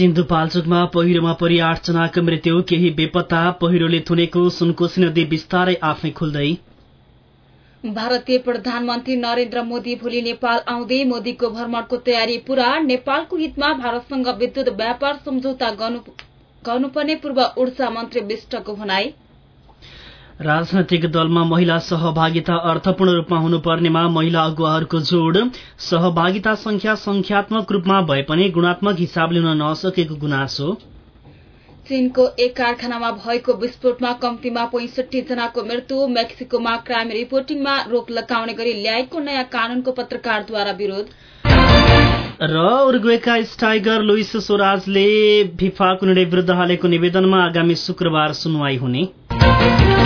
सिन्धुपाल्चोकमा पहिरोमा परि आठजनाको मृत्यु। केही बेपत्ता पहिरोले थुनेको सुनकोशी नदी बिस्तारै आफै खुल्दै। भारतीय प्रधानमन्त्री नरेन्द्र मोदी भोलि नेपाल आउँदै मोदीको भ्रमणको तयारी पूरा। नेपालको हितमा भारतसँग विद्युत व्यापार सम्झौता गर्नुपर्ने पूर्व ऊर्जा मन्त्री विष्टको भनाई। राजनैतिक दलमा महिला सहभागिता अर्थपूर्ण रूपमा हुनुपर्नेमा महिला अगुवाहरूको जोड सहभागिता संख्या संख्यात्मक रूपमा भए पनि गुणात्मक हिसाबले हुन नसकेको गुनासो। चीनको एक कारखानामा भएको विस्फोटमा कम्तीमा पैंसठी जनाको मृत्यु मेक्सिकोमा क्राइम रिपोर्टिङमा रोक लगाउने गरी ल्याएको नयाँ कानूनको पत्रकारद्वारा विरोध। र उर्गवेका स्टाइगर लुइस सोराजले फिफाको निर्णय विरूद्ध हालेको निवेदनमा आगामी शुक्रबार सुनवाई हुने।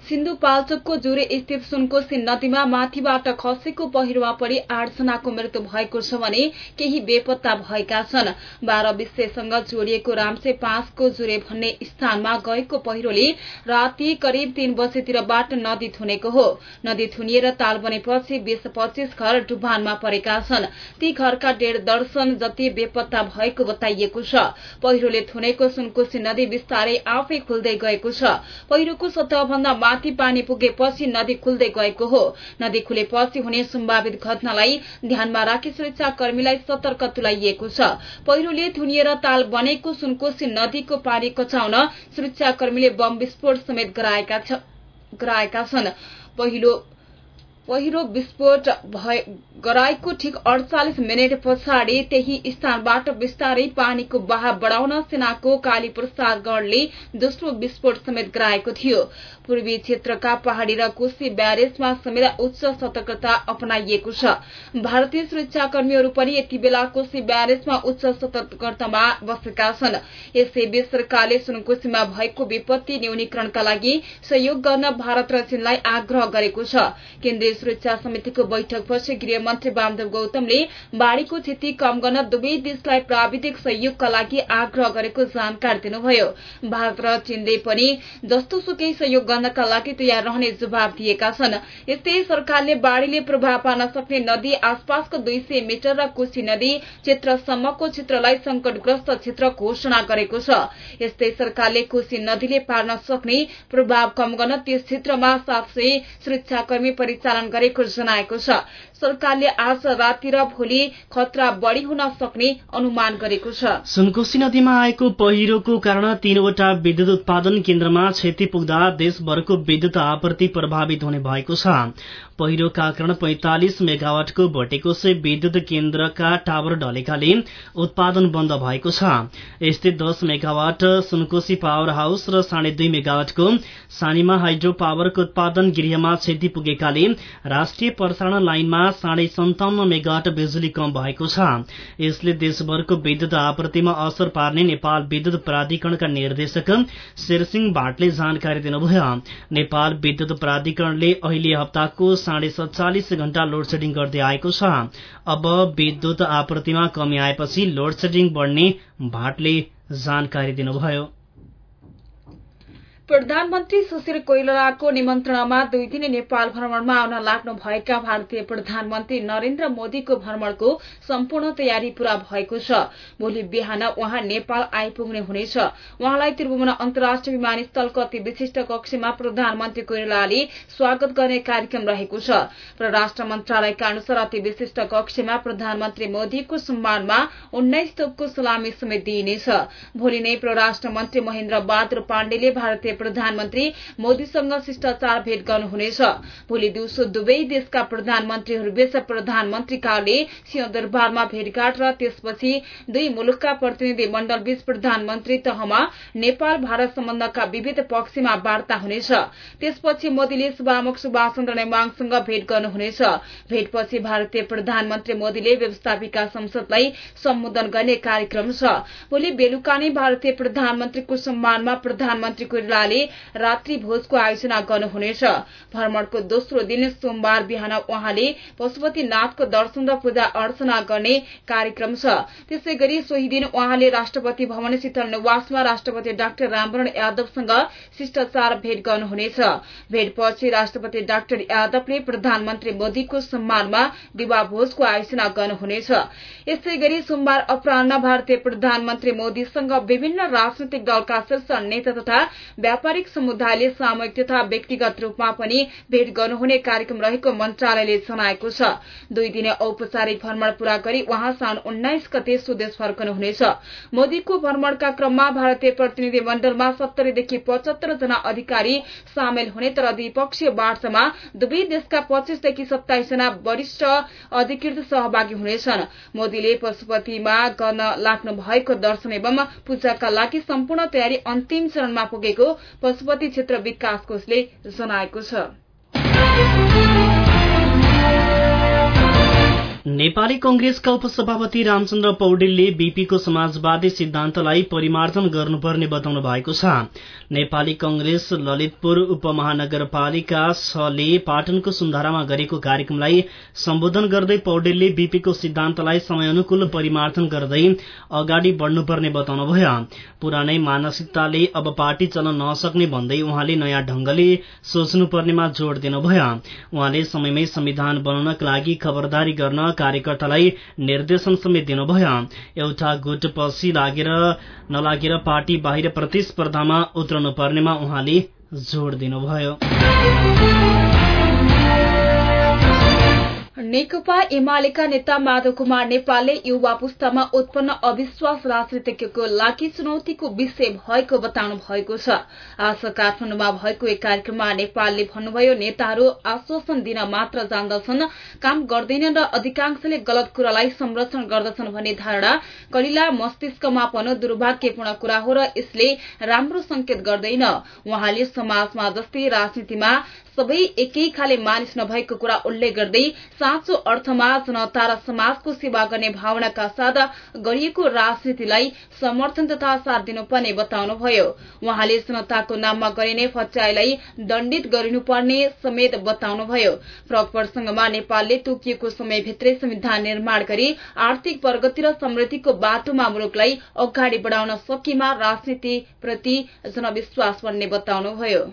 सिन्धुपाल्चोकको जुरे स्थित सुनकोशी नदीमा माथिबाट खसेको पहिरोमा परि आठजनाको मृत्यु भएको छ भने केही बेपत्ता भएका छन्। बाह्र विषयसँग जोडिएको रामसे पाँचको जुरे भन्ने स्थानमा गएको पहिरोले राति करिब तीन बजेतिरबाट नदी थुनेको हो। नदी थुनिएर ताल बनेपछि बीस पच्चीस घर डुबानमा परेका छन्। ती घरका डेढ दर्शन जति बेपत्ता भएको बताइएको छ। पहिरोले थुनेको सुनकोशी नदी बिस्तारै आफै खुल्दै गएको छ। पहिरोको सतहभन्दा माथि पानी पुगेपछि नदी खुल्दै गएको हो। नदी खुलेपछि हुने सम्भावित घटनालाई ध्यानमा राखी सुरक्षा कर्मीलाई सतर्क तुलाइएको छ। पहिरोले थुनिएर ताल बनेको सुनकोशी नदीको पानी कचाउन सुरक्षा कर्मीले बम विस्फोट समेत गराएका छन्। पहिरो विस्फोट गराएको ठिक अडचालिस मिनट पछाडि त्यही स्थानबाट बिस्तारै पानीको बहाव बढाउन सेनाको काली प्रसाद गणले दोस्रो विस्फोट समेत गराएको थियो। पूर्वी क्षेत्रका पहाड़ी र कोशी ब्यारेजमा समेत उच्च सतर्कता अपनाइएको छ। भारतीय सुरक्षाकर्मीहरू पनि यति बेला कोशी ब्यारेजमा उच्च सतर्कतामा बसेका छन्। यसैबीच सरकारले सुनकोशीमा भएको विपत्ति न्यूनीकरणका लागि सहयोग गर्न भारत र चीनलाई आग्रह गरेको छ। केन्द्रीय सुरक्षा समितिको बैठकपछि गृहमन्त्री वामदेव गौतमले बाढ़ीको क्षति कम गर्न दुवै देशलाई प्राविधिक सहयोगका लागि आग्रह गरेको जानकारी दिनुभयो। भारत र चीनले पनि जस्तो सुकै सहयोग गर्नका लागि तयार रहने जवाब दिएका छन्। यस्तै सरकारले बाढ़ीले प्रभाव पार्न सक्ने नदी आसपासको दुई सय मिटर र कोशी नदी क्षेत्रसम्मको क्षेत्रलाई संकटग्रस्त क्षेत्र घोषणा गरेको छ। यस्तै सरकारले कोशी नदीले पार्न सक्ने प्रभाव कम गर्न त्यस क्षेत्रमा सात सय सुरक्षाकर्मी परिचालन गरेको जनाएको छ। सरकारले आज राति र भोलि खतरा बढ़ी हुन सक्ने अनुमान गरेको छ। सुनकोशी नदीमा आएको पहिरोको कारण तीनवटा विद्युत उत्पादन केन्द्रमा क्षति पुग्दा देशभरको विद्युत आपूर्ति प्रभावित हुने भएको छ। पहिरोका कारण पैंतालिस मेगावाटको भटेकोसे विद्युत केन्द्रका टावर ढलेकाले उत्पादन बन्द भएको छ। यस्तै दस मेगावाट सुनकोशी पावर हाउस र साढे दुई मेगावाटको सानीमा हाइड्रो पावरको उत्पादन गृहमा क्षति पुगेकाले राष्ट्रिय प्रसारण लाइनमा साढे सन्ताउन्न मेगावाट बिजुली कम भएको छ। यसले देशभरको विद्युत आपूर्तिमा असर पार्ने नेपाल विद्युत प्राधिकरणका निर्देशक शेरसिंह भाटले जानकारी दिनुभयो। नेपाल विद्युत प्राधिकरणले अहिले हप्ताको साढे सत्तालिस घण्टा लोडसेडिङ गर्दै आएको छ। अब विद्युत आपूर्तिमा कमी आएपछि लोडसेडिङ बढ्ने भाटले जानकारी दिनुभयो। प्रधानमन्त्री सुशील कोइरालाको निमन्त्रणामा दुई दिने नेपाल भ्रमणमा आउन लाग्नु भएका भारतीय प्रधानमन्त्री नरेन्द्र मोदीको भ्रमणको सम्पूर्ण तयारी पूरा भएको छ। भोलि बिहान उहाँ नेपाल आइपुग्ने हुनेछ। उहाँलाई त्रिभुवन अन्तर्राष्ट्रिय विमानस्थलको अति विशिष्ट कक्षमा प्रधानमन्त्री कोइरालाले स्वागत गर्ने कार्यक्रम रहेको छ। परराष्ट्र मन्त्रालयका अनुसार अति विशिष्ट कक्षमा प्रधानमन्त्री मोदीको सम्मानमा उन्नाइस तोपको सलामी समेत दिइनेछ। भोलि नै परराष्ट्र मन्त्री महेन्द्र बहादुर पाण्डेले भारतीय प्रधानमन्त्री मोदीसँग शिष्टाचार भेट गर्नुहुनेछ। भोलि दिउँसो दुवै देशका प्रधानमन्त्रीहरूबीच प्रधानमन्त्री कार्यालय सिंहदरबारमा भेटघाट र त्यसपछि दुई मुलुकका प्रतिनिधि मण्डलबीच प्रधानमन्त्री तहमा नेपाल भारत सम्बन्धका विविध पक्षमा वार्ता हुनेछ। त्यसपछि मोदीले सभामुख सुभाष चन्द्र नेमाङसँग भेट गर्नुहुनेछ। भेटपछि भारतीय प्रधानमन्त्री मोदीले व्यवस्थापिका संसदलाई सम्बोधन गर्ने कार्यक्रम छ। भोलि बेलुका नै भारतीय प्रधानमन्त्रीको सम्मानमा प्रधानमन्त्री कोइरालाले रात्रि भोजको आयोजना गर्नुहुनेछ। भ्रमणको दोस्रो दिन सोमबार बिहान उहाँले पशुपतिनाथको दर्शन र पूजा अर्चना गर्ने कार्यक्रम छ। त्यसै गरी सोही दिन उहाँले राष्ट्रपति भवन शीतल निवासमा राष्ट्रपति डाक्टर रामवरण यादवसँग शिष्टाचार भेट गर्नुहुनेछ। भेटपछि राष्ट्रपति डाक्टर यादवले प्रधानमन्त्री मोदीको सम्मानमा दिवा भोजको आयोजना गर्नुहुनेछ। यसै गरी सोमबार अपरान्न भारतीय प्रधानमन्त्री मोदीसँग विभिन्न राजनैतिक दलका शीर्ष नेता तथा व्यापारिक समुदायले सामूहिक तथा व्यक्तिगत रूपमा पनि भेट गर्नुहुने कार्यक्रम रहेको मन्त्रालयले जनाएको छ। दुई दिने औपचारिक भ्रमण पूरा गरी उहाँ साउन उन्नाइस गते स्वदेश फर्कनुहुनेछ मोदीको भ्रमणका क्रममा भारतीय प्रतिनिधि मण्डलमा सत्तरीदेखि पचहत्तर जना अधिकारी सामेल हुने तर द्विपक्षीय वार्तामा दुवै देशका पच्चीसदेखि सत्ताइस जना वरिष्ठ अधिकृत सहभागी हुनेछन्। मोदीले पशुपतिमा गर्न लाग्नु भएको दर्शन एवं पूजाका लागि सम्पूर्ण तयारी अन्तिम चरणमा पुगेको पशुपति क्षेत्र विकास कोषले जनाएको छ। नेपाली कंग्रेसका उपसभापति रामचन्द्र पौडेलले बीपीको समाजवादी सिद्धान्तलाई परिमार्जन गर्नुपर्ने बताउनु भएको छ। नेपाली कंग्रेस ललितपुर उपमहानगरपालिका छले पाटनको सुन्धारामा गरेको कार्यक्रमलाई सम्बोधन गर्दै पौडेलले बीपीको सिद्धान्तलाई समयानुकूल परिमार्जन गर्दै अगाडि बढ्नुपर्ने बताउनुभयो। पुरानै मानसिकताले अब पार्टी चल्न नसक्ने भन्दै उहाँले नयाँ ढंगले सोच्नुपर्नेमा जोड़ दिनुभयो। उहाँले समयमै संविधान बनाउनका लागि खबरदारी गर्न कार्यकर्तालाई निर्देशन समेत दिनुभयो। एउटा गुट पछि लागेर नलागेर पार्टी बाहिर प्रतिस्पर्धामा उत्रनु पर्नेमा उहाँले जोड़ दिनुभयो। नेकपा एमालेका नेता माधव कुमार नेपालले युवा पुस्तामा उत्पन्न अविश्वास राजनीतिज्ञको लागि चुनौतीको विषय भएको बताउनु भएको छ आज काठमाडौँमा भएको एक कार्यक्रममा नेपालले भन्नुभयो नेताहरू आश्वासन दिन मात्र जान्दछन् काम गर्दैनन् र अधिकांशले गलत कुरालाई संरक्षण गर्दछन् भन्ने धारणा कलिला मस्तिष्कमा पर्नु दुर्भाग्यपूर्ण कुरा हो र यसले राम्रो संकेत गर्दैन उहाँले समाजमा जस्तै राजनीतिमा सबै एकै खाले मानिस नभएको कुरा उल्लेख गर्दै साँचो अर्थमा जनता र समाजको सेवा गर्ने भावनाका साथ गरिएको राजनीतिलाई समर्थन तथा साथ दिनुपर्ने बताउनुभयो। उहाँले जनताको नाममा गरिने फच्याईलाई दण्डित गरिनुपर्ने समेत बताउनुभयो। प्रग प्रसंगमा नेपालले तोकिएको समयभित्रै संविधान निर्माण गरी आर्थिक प्रगति र समृद्धिको बाटोमा मुलुकलाई अगाडि बढ़ाउन सकेमा राजनीतिप्रति जनविश्वास बन्ने बताउनुभयो।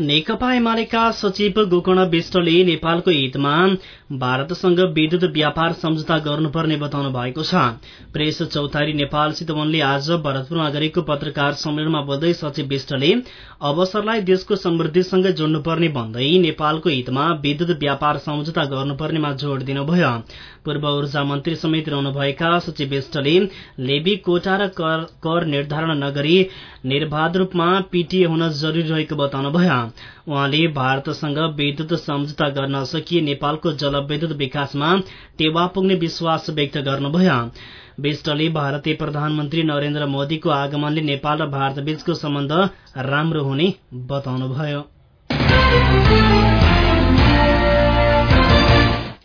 नेकपा एमालेका सचिव गोकर्ण विष्टले नेपालको हितमा भारतसँग विद्युत व्यापार सम्झौता गर्नुपर्ने बताउनु भएको छ। प्रेस चौतारी नेपाल चितवनले आज भरतपुरमा गरेको पत्रकार सम्मेलनमा बोल्दै सचिव विष्टले अवसरलाई देशको समृद्धिसँग जोड्नुपर्ने भन्दै नेपालको हितमा विद्युत व्यापार सम्झौता गर्नुपर्नेमा जोड़ दिनुभयो। पूर्व ऊर्जा मन्त्री समेत रहनुभएका सचिव विष्टले लेबी कोटा र कर निर्धारण नगरी निर्वाध रूपमा पीटीए हुन जरूरी रहेको बताउनुभयो। उहाँले भारतसँग विद्युत सम्झौता गर्न सकिए नेपालको जलविद्युत विकासमा टेवा पुग्ने विश्वास व्यक्त गर्नुभयो। विष्टले भारतीय प्रधानमन्त्री नरेन्द्र मोदीको आगमनले नेपाल र भारतबीचको सम्बन्ध राम्रो हुने बताउनुभयो।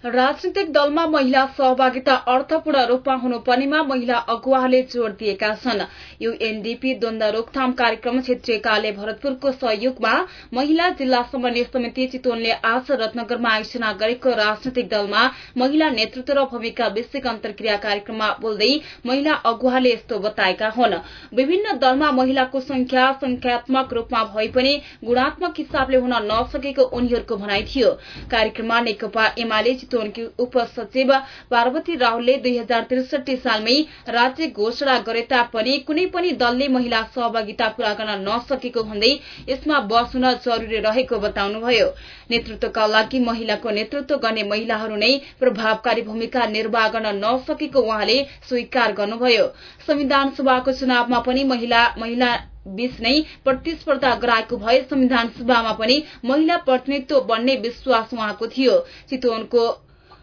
राजनीतिक दलमा महिला सहभागिता अर्थपूर्ण रूपमा हुनुपर्नेमा महिला अगुवाले जोड़ दिएका छन्। यूएनडीपी द्वन्द रोकथाम कार्यक्रम क्षेत्रीय कार्य भरतपुरको सहयोगमा महिला जिल्ला समन्वय समिति चितवनले आज रत्नगरमा आयोजना गरेको राजनैतिक दलमा महिला नेतृत्व र भूमिका विषयक अन्तर्क्रिया कार्यक्रममा बोल्दै महिला अगुवाले यस्तो बताएका हुन्। विभिन्न दलमा महिलाको संख्या संख्यात्मक रूपमा भए पनि गुणात्मक हिसाबले हुन नसकेको उनीहरूको भनाइ थियो। कार्यक्रममा नेकपा एमाले चितवनकी उपसचिव पार्वती राहुलले दुई हजार त्रिसठी सालमै राज्य घोषणा गरे तापनि कुनै पनि दलले महिला सहभागिता पूरा गर्न नसकेको भन्दै यसमा बस हुन जरूरी रहेको बताउनुभयो। नेतृत्वका लागि महिलाको नेतृत्व गर्ने महिलाहरू नै प्रभावकारी भूमिका निर्वाह गर्न नसकेको उहाँले स्वीकार गर्नुभयो। संविधान सभाको चुनावमा पनि महिला महिला बीच नै प्रतिस्पर्धा गराएको भए संविधान सभामा पनि महिला प्रतिनिधित्व बन्ने विश्वास उहाँको थियो। चितवनको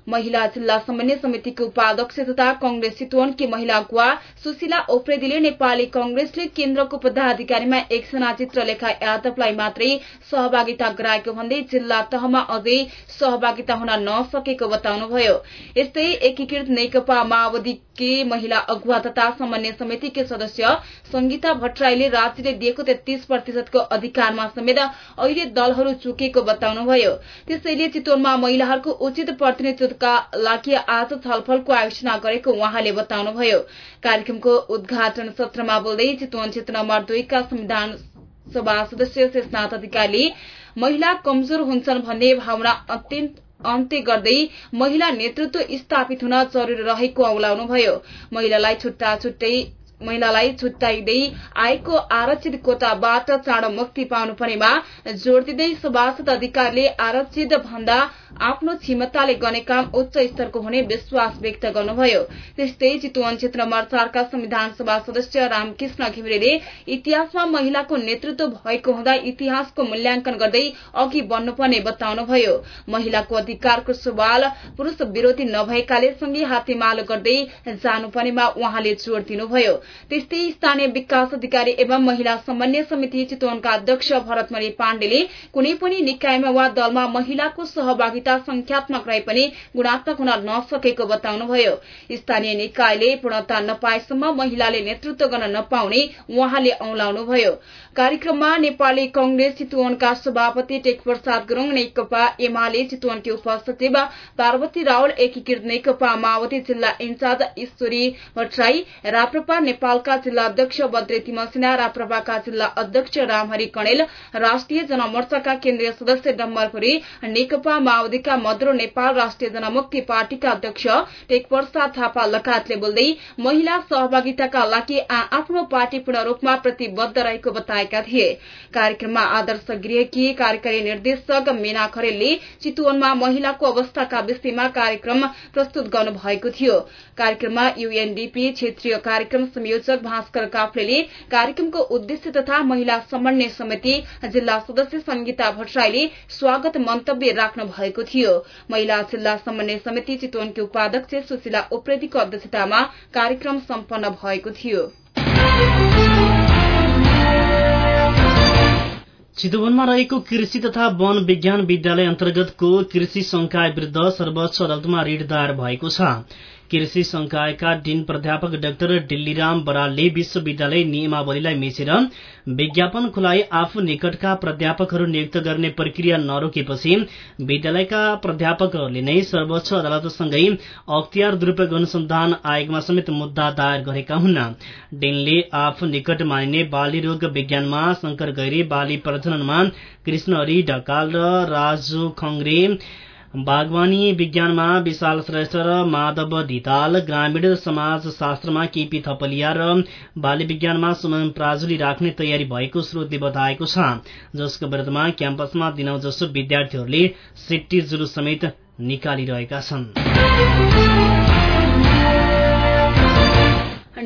महिला जिल्ला समन्वय समितिको उपाध्यक्ष तथा कंग्रेस चितवनकी महिला अगुवा सुशीला ओप्रेदीले नेपाली कंग्रेसले केन्द्रको पदाधिकारीमा एकजना चित्रलेखा यादवलाई मात्रै सहभागिता गराएको भन्दै जिल्ला तहमा अझै सहभागिता हुन नसकेको बताउनुभयो। यस्तै एकीकृत नेकपा माओवादीकी महिला अगुवा तथा समन्वय समितिकी सदस्य संगीता भट्टराईले राज्यले दिएको तेत्तीस प्रतिशतको अधिकारमा समेत अहिले दलहरू चुकेको बताउनुभयो। त्यसैले चितवनमा महिलाहरूको उचित प्रतिनिधित्व का लागि आज छलफलको आयोजना गरेको उहाँले बताउनुभयो। कार्यक्रमको उद्घाटन सत्रमा बोल्दै चितवन क्षेत्र नम्बर दुईका संविधान सभा सदस्य शेषनाथ अधिकारीले महिला कमजोर हुन्छन् भन्ने भावना अत्यन्त अन्त्य गर्दै महिला नेतृत्व स्थापित हुन जरूरी रहेको औलाउनुभयो। महिलालाई छुट्टा छुट्टै महिलालाई छुट्याइँदै आएको आरक्षित कोटाबाट चाँडो मुक्ति पाउनुपर्नेमा जोड़ दिँदै सभासद अधिकारीले आरक्षित भन्दा आफ्नो क्षमताले गर्ने काम उच्च स्तरको हुने विश्वास व्यक्त गर्नुभयो। त्यस्तै चितवन क्षेत्र नम्बर चारका संविधान सभा सदस्य रामकृष्ण घिमिरेले इतिहासमा महिलाको नेतृत्व भएको हुँदा इतिहासको मूल्याङ्कन गर्दै अघि बढ्नुपर्ने बताउनुभयो। महिलाको अधिकारको सवाल पुरूष विरोधी नभएकाले सँगै हातेमालो गर्दै जानुपर्नेमा उहाँले जोड़ दिनुभयो। त्यस्तै स्थानीय विकास अधिकारी एवं महिला समन्वय समिति चितवनका अध्यक्ष भरतमणि पाण्डेले कुनै पनि निकायमा वा दलमा महिलाको सहभागिता संख्यात्मक रहे पनि गुणात्मक हुन नसकेको बताउनुभयो। स्थानीय निकायले पूर्णता नपाएसम्म महिलाले नेतृत्व गर्न नपाउने उहाँले औंलाउनुभयो। कार्यक्रममा नेपाली कंग्रेस चितवनका सभापति टेक प्रसाद गुरूङ नेकपा एमाले चितवनकी उपसचिव पार्वती रावल एकीकृत नेकपा माओवादी जिल्ला इन्चार्ज ईश्वरी भट्टराई राप्रपा नेपालका जिल्ला अध्यक्ष बद्रेती मसिना राप्रपाका जिल्ला अध्यक्ष रामहरि कणेल राष्ट्रिय जनमोर्चाका केन्द्रीय सदस्य डम्बरपुरी नेकपा माओवादीका मधुरो नेपाल राष्ट्रिय जनमुक्ति पार्टीका अध्यक्ष टेक प्रसाद थापा लगायतले बोल्दै महिला सहभागिताका लागि आफ्नो पार्टी पूर्ण रूपमा प्रतिबद्ध रहेको बताएका थिए। कार्यक्रममा आदर्श गृहकी कार्यकारी निर्देशक मीना खरेलले चितवनमा महिलाको अवस्थाका विषयमा कार्यक्रम प्रस्तुत गर्नु भएको थियो। कार्यक्रममा यूएनडीपी क्षेत्रीय कार्यक्रम संयोजक भास्कर काफ्लेले कार्यक्रमको उद्देश्य तथा महिला समन्वय समिति जिल्ला सदस्य संगीता भट्टराईले स्वागत मन्तव्य राख्नु भएको थियो। महिला जिल्ला समन्वय समिति चितवनकी उपाध्यक्ष सुशीला उप्रेतीको अध्यक्षतामा कार्यक्रम सम्पन्न भएको थियो। चितवनमा रहेको कृषि तथा वन विज्ञान विद्यालय अन्तर्गतको कृषि संकाय विरूद्ध सर्वोच्च अदालतमा ऋण दायर भएको छ। कृषि संकायका डिन प्राध्यापक डाक्टर डिल्लीराम बरालले विश्वविद्यालय नियमावलीलाई मिचेर विज्ञापन खुलाई आफू निकटका प्राध्यापकहरू नियुक्त गर्ने प्रक्रिया नरोकेपछि विद्यालयका प्राध्यापकहरूले नै सर्वोच्च अदालतसँगै अख्तियार दुरूपयोग अनुसन्धान आयोगमा समेत मुद्दा दायर गरेका हुन्। डिनले आफू निकट मानिने बाली रोग विज्ञानमा शंकर गैरी बाली प्रजननमा कृष्ण हरि ढकाल र राजु खङ्ग्रे बागवानी विज्ञानमा विशाल श्रेष्ठ र माधव धिताल ग्रामीण समाज शास्त्रमा केपी थपलिया र बाली विज्ञानमा सुमन प्राजुली राख्ने तयारी भएको स्रोतले बताएको छ। जसको विरुद्धमा क्याम्पसमा दिनौ जसो विद्यार्थीहरूले सिट्टी जुलुस समेत निकालिरहेका छन्।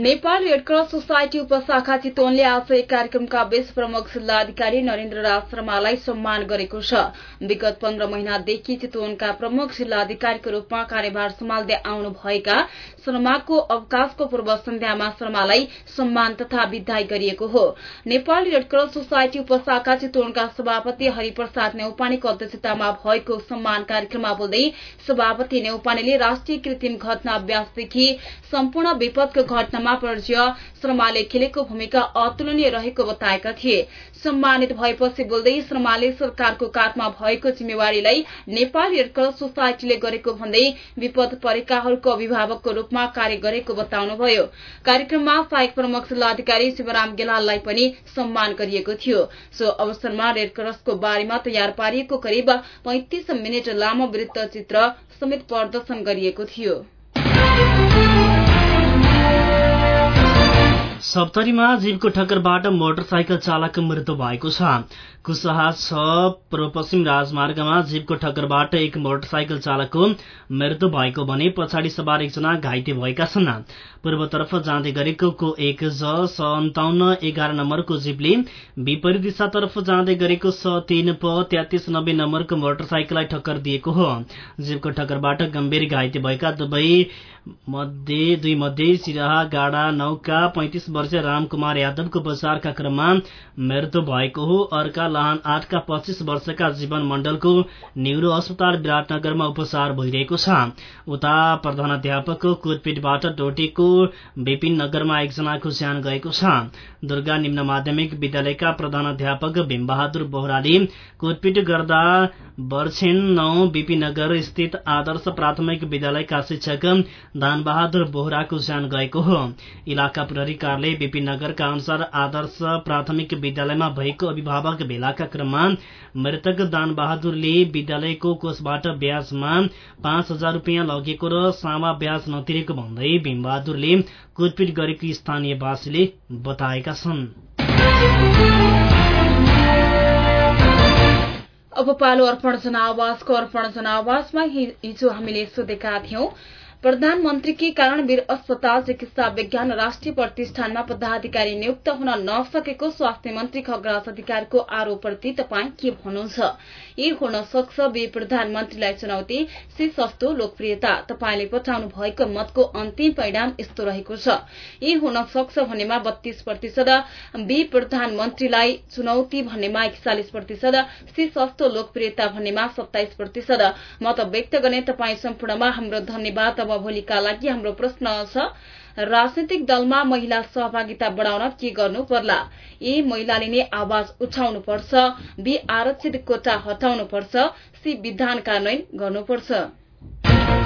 नेपाल रेडक्रस सोसाइटी उपशाखा चितवनले आज एक कार्यक्रमका बीच प्रमुख जिल्लाधिकारी नरेन्द्र राज शर्मालाई सम्मान गरेको छ। विगत पन्ध्र महिनादेखि चितवनका प्रमुख जिल्लाधिकारीको रूपमा कार्यभार सम्हाल्दै आउनुभएका शर्माको अवकाशको पूर्व सन्ध्यामा शर्मालाई सम्मान तथा विदाई गरिएको हो। नेपाल रेडक्रस सोसाइटी उपशाखा चितवनका सभापति हरिप्रसाद नेउपानेको अध्यक्षतामा भएको सम्मान कार्यक्रममा बोल्दै सभापति नेउपानेले राष्ट्रिय कृत्रिम घटना अभ्यासदेखि सम्पूर्ण विपदको घटनामा पर्ज्य श्रमाले खेलेको भूमिका अतुलनीय रहेको बताएका थिए। सम्मानित भएपछि बोल्दै श्रमाले सरकारको काठमा भएको जिम्मेवारीलाई नेपाल रेडक्रस सोसाइटीले गरेको भन्दै विपद परेकाहरूको अभिभावकको रूपमा कार्य गरेको बताउनुभयो। कार्यक्रममा सहायक प्रमुख जिल्लाधिकारी शिवराम गेलाललाई पनि सम्मान गरिएको थियो। सो अवसरमा रेडक्रसको बारेमा तयार पारिएको करिब पैंतिस मिनट लामो वृत्तचित्र समेत प्रदर्शन गरिएको थियो। सप्तरीमा जीवको ठक्करबाट मोटरसाइकल चालकको मृत्यु भएको छ। कुसहा छ पूर्व पश्चिम राजमार्गमा जीवको ठक्करबाट एक मोटरसाइकल चालकको मृत्यु भएको भने पछाडि सवार एकजना घाइते भएका छन्। पूर्वतर्फ जाँदै गरेको एक ज सन्ताउन्न एघार नम्बरको जीवले विपरीत दिशातर्फ जाँदै गरेको स तीन प तेत्तिस नब्बे नम्बरको मोटरसाइकललाई ठक्कर दिएको हो। जीवको ठक्करबाट गम्भीर घाइते भएका दुवै मध्ये दुई मध्ये सिराहा गाडा नौका पैंतिस वर्षीय रामकुमार यादवको उपचारका क्रममा मृत्यु भएको हो। अर्का लाहान आठका पच्चीस वर्षका जीवन मण्डलको न्युरो अस्पताल विराटनगरमा उपचार भइरहेको छ। उता प्रधानाध्यापकको कुदपिटबाट डोटेको विपिन नगरमा एकजनाको ज्यान गएको छ। दुर्गा निम्न माध्यमिक विद्यालयका प्रधानाध्यापक भीमबहादुर बोहराले कुदपिट गर्दा बर्छेन नौ स्थित आदर्श प्राथमिक विद्यालयका शिक्षक दानबहादुर बोहराको ज्यान गएको हो। इलाका प्रहरी कार्यालय विपिन नगरका अनुसार आदर्श प्राथमिक विद्यालयमा भएको अभिभावक भेलाका क्रममा मृतक दान बहादुरले विद्यालयको कोषबाट ब्याजमा पाँच हजार रुपियाँ लगेको र सामा ब्याज नतिरेको भन्दै भीमबहादुरले कुटपिट गरेको स्थानीयवासीले बताएका छन्। अब पालो अर्पण जनावासको अर्पण जनावासमा हिजो हामीले सोधेका थियौं प्रधानमन्त्रीकै कारण वीर अस्पताल चिकित्सा विज्ञान राष्ट्रिय प्रतिष्ठानमा पदाधिकारी नियुक्त हुन नसकेको स्वास्थ्य मन्त्री खगराज अधिकारीको आरोपप्रति तपाईँ के भन्नुहुन्छ? यी हुन सक्छ बी प्रधानमन्त्रीलाई चुनौती। सी सस्तो लोकप्रियता। तपाईँले पठाउनु भएको मतको अन्तिम परिणाम यस्तो रहेको छ। यी हुन सक्छ भन्नेमा बत्तीस प्रतिशत। बी प्रधानमन्त्रीलाई चुनौती भन्नेमा एकचालिस प्रतिशत। सी सस्तो लोकप्रियता भन्नेमा सत्ताइस प्रतिशत। मत व्यक्त गर्ने तपाईँ सम्पूर्णमा हाम्रो धन्यवाद। अब भोलिका लागि हाम्रो प्रश्न छ। राजनैतिक दलमा महिला सहभागिता बढाउन के गर्नु पर्ला? ए महिलाले नै आवाज उठाउनु पर्छ बी आरक्षित कोटा हटाउनु पर्छ सी विधान कार्यान्वयन गर्नुपर्छ।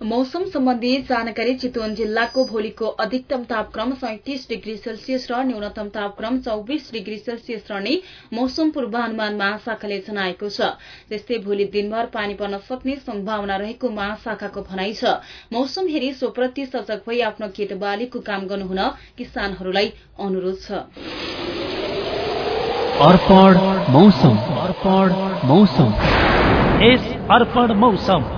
सम्बन्धी जानकारी चितवन जिल्लाको भोलिको अधिकतम तापक्रम सैतिस डिग्री सेल्सियस र न्यूनतम तापक्रम चौबिस डिग्री सेल्सियस रहने मौसम पूर्वानुमान महाशाखाले जनाएको छ। त्यस्तै भोलि दिनभर पानी पर्न सक्ने सम्भावना रहेको महाशाखाको भनाइ छ। मौसम हेरी सोप्रति सजग भई आफ्नो खेतबालीको काम गर्नुहुन किसानहरूलाई अनुरोध छ। अर्पण मौसम। अर्पण मौसम। यस अर्पण मौसम।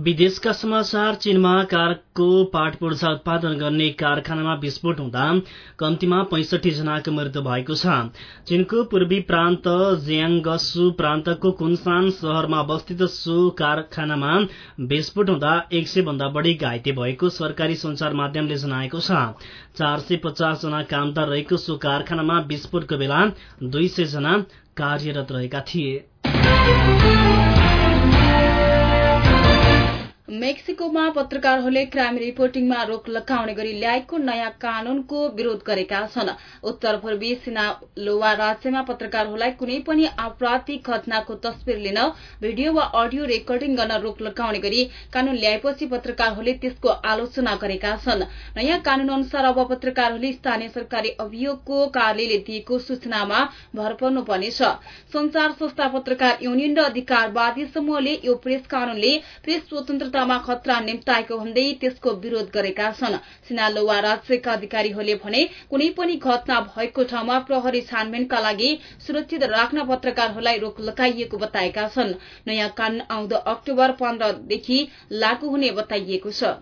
विदेशका समाचार चीनमा कारको पाट पूर्जा उत्पादन गर्ने कारखानामा विस्फोट हुँदा कम्तीमा पैंसठी जनाको मृत्यु भएको छ। चीनको पूर्वी प्रान्त ज्याङगसु प्रान्तको कुनसान शहरमा अवस्थित सो कारखानामा विस्फोट हुँदा एक सय भन्दा बढ़ी घाइते भएको सरकारी संचार माध्यमले जनाएको छ। चार सय पचास जना कामदार रहेको सो कारखानामा विस्फोटको बेला दुई सय जना कार्यरत रहेका थिए। मेक्सिकोमा पत्रकारहरूले क्राइम रिपोर्टिङमा रोक लगाउने गरी ल्याएको नयाँ कानूनको विरोध गरेका छन्। उत्तर पूर्वी सिनालोवा राज्यमा पत्रकारहरूलाई कुनै पनि आपराधिक घटनाको तस्विर लिन भिडियो वा अडियो रेकर्डिङ गर्न रोक लगाउने गरी कानून ल्याएपछि पत्रकारहरूले त्यसको आलोचना गरेका छन्। नयाँ कानून अनुसार अब पत्रकारहरूले स्थानीय सरकारी अभियोगको कार्यालयले दिएको सूचनामा भर पर्नुपर्नेछ संचार संस्था पत्रकार युनियन र अधिकारवादी समूहले यो प्रेस कानूनले प्रेस स्वतन्त्रता सुरक्षामा खतरा निम्ताएको भन्दै त्यसको विरोध गरेका छन्। सिनालोवा राज्यका अधिकारीहरूले भने कुनै पनि घटना भएको ठाउँमा प्रहरी छानबिनका लागि सुरक्षित राख्न पत्रकारहरूलाई रोक लगाइएको बताएका छन्। नयाँ कानून आउँदो अक्टोबर पन्ध्रदेखि लागू हुने बताइएको छ।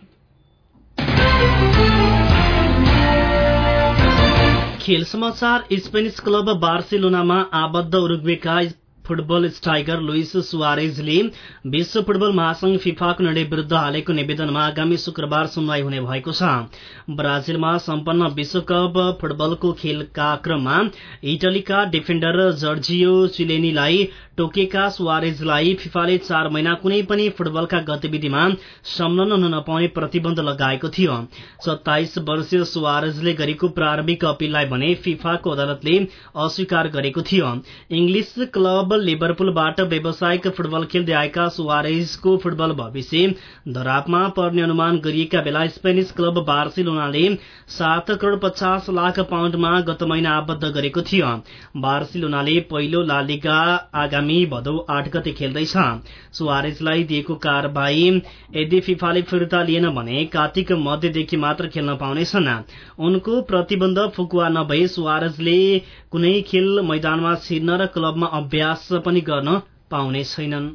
खेल समाचार स्पेनिस क्लब बार्सिलोनामा आबद्ध उरुग्वेका फुटबल स्ट्राइकर लुइस सुवारेजले विश्व फुटबल महासंघ फिफाको निर्णय विरूद्ध हालेको निवेदनमा आगामी शुक्रबार सुनवाई हुने भएको छ। ब्राजिलमा सम्पन्न विश्वकप फुटबलको खेलका क्रममा इटलीका डिफेन्डर जर्जियो चिलेनीलाई टोकेका सुवारेजलाई फिफाले चार महिना कुनै पनि फुटबलका गतिविधिमा संलग्न हुन नपाउने प्रतिबन्ध लगाएको थियो। सत्ताइस वर्षीय सुवारेजले गरेको प्रारम्भिक अपिललाई भने फिफाको अदालतले अस्वीकार गरेको थियो। इङ्ग्लिस क्लब लिभरपुलबाट व्यावसायिक फुटबल खेल्दै आएका सुवारेजको फुटबल भविष्य धरापमा पर्ने अनुमान गरिएका बेला स्पेनिस क्लब बार्सिलोनाले सात करोड़ पचास लाख पाउण्डमा गत महिना आबद्ध गरेको थियो। बार्सिलोनाले पहिलो लालिगा आगामी भदौ आठ गते खेल्दैछ। सुवारेजलाई दिएको कारवाही यदि फिफाले फिर्ता लिएन भने कार्तिक मध्यदेखि मात्र खेल्न पाउनेछन्। उनको प्रतिबन्ध फुकुवा नभए सुवारेजले कुनै खेल मैदानमा छिर्न र क्लबमा अभ्यास पनि गर्न पाउने छैनन्।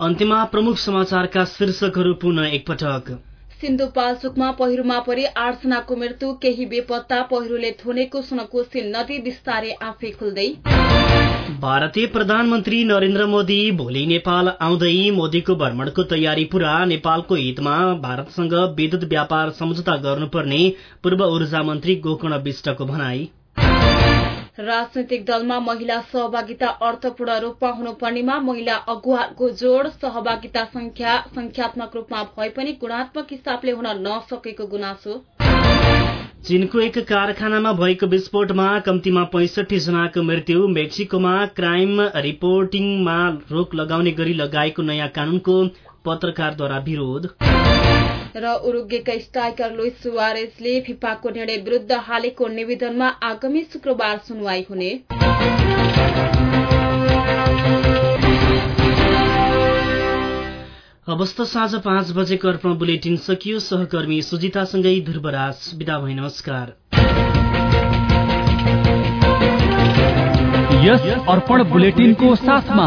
अन्त्यमा प्रमुख समाचारका शीर्षकहरू पुनः एकपटक। सिन्धुपाल्चोकमा पहिरोमा परि आठजनाको मृत्यु केही बेपत्ता पहिरोले थुनेको सुनकोशी नदी बिस्तारै आफै खुल्दै। भारतीय प्रधानमन्त्री नरेन्द्र मोदी भोलि नेपाल आउँदै मोदीको भ्रमणको तयारी पूरा नेपालको हितमा भारतसँग विद्युत व्यापार सम्झौता गर्नुपर्ने पूर्व ऊर्जा मन्त्री गोकर्ण विष्टको भनाई। राजनैतिक दलमा महिला सहभागिता अर्थपूर्ण रूपमा हुनुपर्नेमा महिला अगुवाको जोड़ सहभागिता संख्या संख्यात्मक रूपमा भए पनि गुणात्मक हिसाबले हुन नसकेको गुनासो। चीनको एक कारखानामा भएको विस्फोटमा कम्तीमा पैंसठी जनाको मृत्यु मेक्सिकोमा क्राइम रिपोर्टिङमा रोक लगाउने गरी लगाएको नयाँ कानूनको पत्रकारद्वारा विरोध। र उरुगेका स्ट्राइकर लुइस सुवारेजले फिफाको निर्णय विरूद्ध हालेको निवेदनमा आगामी शुक्रबार सुनवाई हुने। अवस्था साँझ पाँच बजेको अर्पण बुलेटिन सकियो। सहकर्मी सुजितासँगै ध्रुवराज। विदा भई नमस्कार। यस अर्पण बुलेटिनको साथमा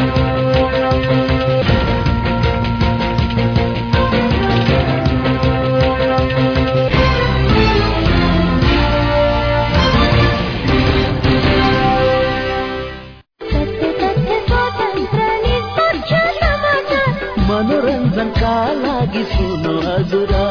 मनोरञ्जनका Buddha.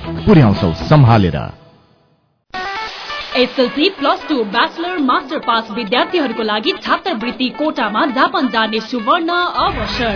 पुर्याउँछौ सम्हालेर। SLC plus two bachelor master pass विद्यार्थीहरूको लागि छात्रवृत्ति कोटामा जापान जाने सुवर्ण अवसर।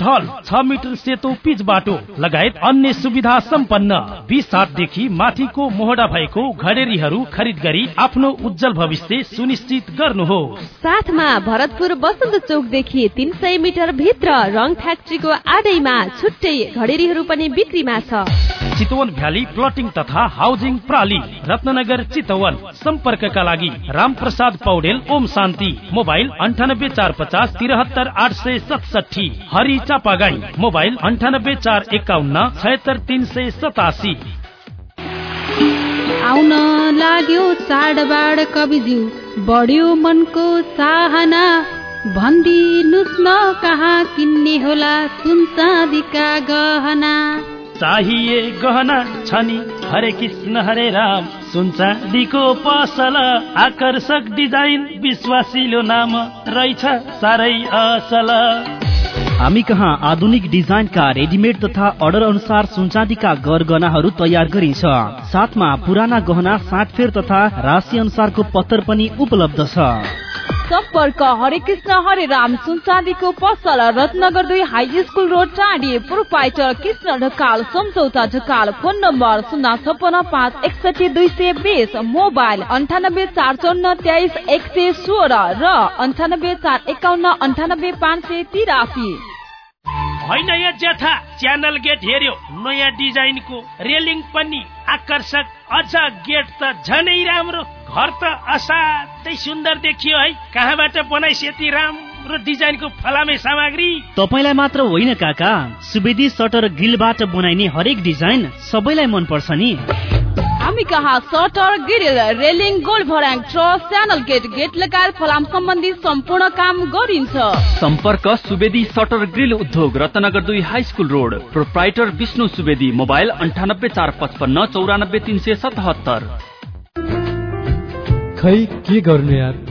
ढल छ मिटर सेतो पिच बाटो लगायत अन्य सुविधा सम्पन्न। बिस हातदेखि माथिको मोहडा भएको घडेरीहरू खरिद गरी आफ्नो उज्जवल भविष्य सुनिश्चित गर्नुहोस्। साथमा भरतपुर बसन्त चौकदेखि तिन सय मिटर भित्र रङ फ्याक्ट्रीको आडैमा छुट्टै घडेरीहरू पनि बिक्रीमा छ। चितवन भ्याली प्लटिङ तथा हाउसिङ प्रणाली रत्नगर चितवन सम्पर्कका लागि राम प्रसाद पौडेल ओम शान्ति मोबाइल अन्ठानब्बे चार पचास तिहत्तर आठ सय सतसठी हरि चापागाई मोबाइल अन्ठानब्बे चार एकाउन्न छयत्तर तिन सय सतासी। आउन लाग्यो चाडबाड कविज्यू बढ्यो मनको चाहना। भनिदिनुहोस् न कहाँ किन्ने होला सुन चाँदीका गहना। चाहिए गहना छनी हरे कृष्ण हरे राम। सुन चाँदीको पसल आकर्षक डिजाइन विश्वासिलो नाम रहेछ साह्रै असल। हामी कहाँ आधुनिक डिजाइनका रेडिमेड तथा अर्डर अनुसार सुनचाँदीका गरगहनाहरू तयार गरिन्छ। साथमा पुराना गहना साटफेर तथा राशि अनुसारको पत्तर पनि उपलब्ध छ। सम्पर्क हरे कृष्ण हरे राम सुनचाँदीको पसल रत्नगर दुई हाई स्कुल रोड टाढी proprietor Krishna Dhakal Samjhauta Dhakal phone number शून्य छपन्न पाँच एकसठी दुई सय बिस मोबाइल अन्ठानब्बे चार चौन्न तेइस एक सय सोह्र र अन्ठानब्बे चार एकाउन्न अन्ठानब्बे पाँच सय तिरासी। होइन यहाँ जेठा च्यानल गेट हेर्यो नयाँ डिजाइनको रेलिङ पनि आकर्षक अझ गेट त झनै राम्रो। घर त असाध्यै सुन्दर देखियो है। कहाँबाट बनाइस यति राम्रो डिजाइनको फलामे सामग्री? तपाईँलाई मात्र होइन काका। सुवेदी सटर गिलबाट बनाइने हरेक डिजाइन सबैलाई मन पर्छ नि। हामी कहाँ? सटर गिरिल रेलिङ गोल भर्याङ ट्रस च्यानल गेट गेट लगायत फलाम सम्बन्धी सम्पूर्ण काम गरिन्छ। सम्पर्क सुवेदी सटर ग्रिल उद्योग रत्नगर दुई high school road. Proprietor Bishnu Subedi mobile अन्ठानब्बे चार पचपन्न चौरानब्बे तिन सय सतहत्तर। खै के गर्नु यार?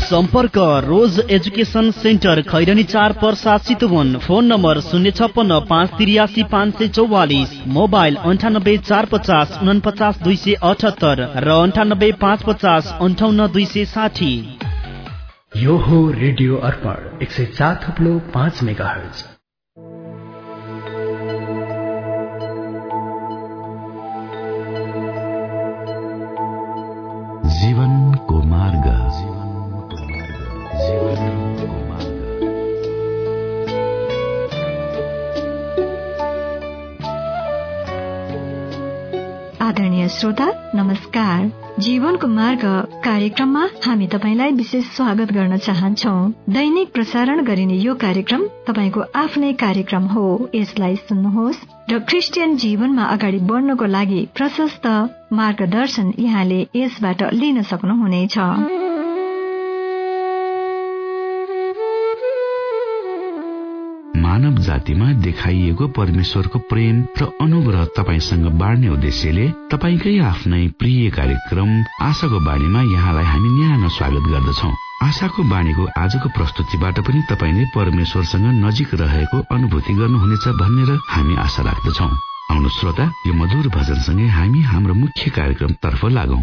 सम्पर्क रोज एजुकेसन सेन्टर खैरनी चार पर्सा चितवन फोन नम्बर शून्य छप्पन्न पाँच त्रियासी पाँच सय चौवालिस। मोबाइल अन्ठानब्बे चार पचास उनपचास दुई सय अठहत्तर र अन्ठानब्बे पाँच पचास अन्ठाउन्न दुई सय साठी। यो हो रेडियो अर्पण एक सय चार थप्लो पाँच मेगा श्रोता नमस्कार। जीवनको मार्ग कार्यक्रममा हामी तपाईँलाई विशेष स्वागत गर्न चाहन्छौ। दैनिक प्रसारण गरिने यो कार्यक्रम तपाईँको आफ्नै कार्यक्रम हो। यसलाई सुन्नुहोस् र क्रिस्चियन जीवनमा अगाडि बढ्नको लागि प्रशस्त मार्गदर्शन यहाँले यसबाट लिन सक्नुहुनेछ। जातिमा देखाइएको परमेश्वरको प्रेम र अनुग्रह तपाईँसँग बाँड्ने उद्देश्यले तपाईँकै आफ्नै प्रिय कार्यक्रम आशाको बाणीमा यहाँलाई हामी न्यानो स्वागत गर्दछौ। आशाको बाणीको आजको प्रस्तुतिबाट पनि तपाईँले परमेश्वरसँग नजिक रहेको अनुभूति गर्नुहुनेछ भनेर हामी आशा राख्दछौ। आउनु श्रोता यो मधुर भजनसँगै हामी हाम्रो मुख्य कार्यक्रम तर्फ लागौं।